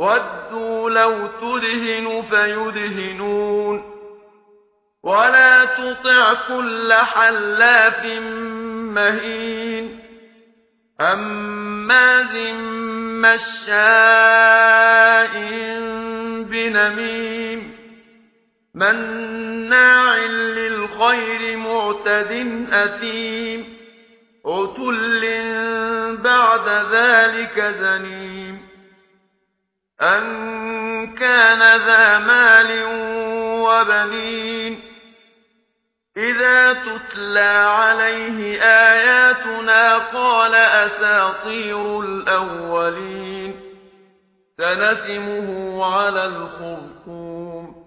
وَدُّوا لَوْ تُدْهِنُ فَيُدْهِنُونَ وَلَا تُطِعْ كُلَّ حَلَّافٍ مَّهِينٍ هَمَّازٍ مَّشَّاءٍ بِنَمِيمٍ مَّنَّاعٍ لِّلْخَيْرِ مُعْتَدٍ أَثِيمٍ عُتُلٍّ بَعْدَ ذَلِكَ زَنِيمٍ أن كان ذا مال وبنين إذا تتلى عليه آياتنا قال أساطير الأولين سنسمه على الخرطوم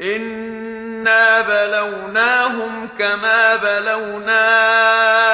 إنا بلوناهم كما بلوناهم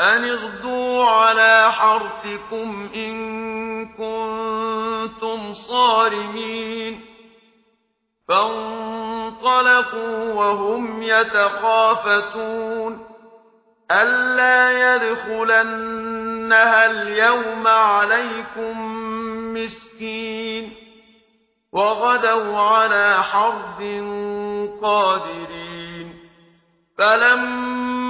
أن اغدوا على حرثكم إن كنتم صارمين فانطلقوا وهم يتخافتون ألا يدخلنها اليوم عليكم مسكين وغدوا على حرث قادرين فلما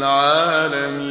العالمين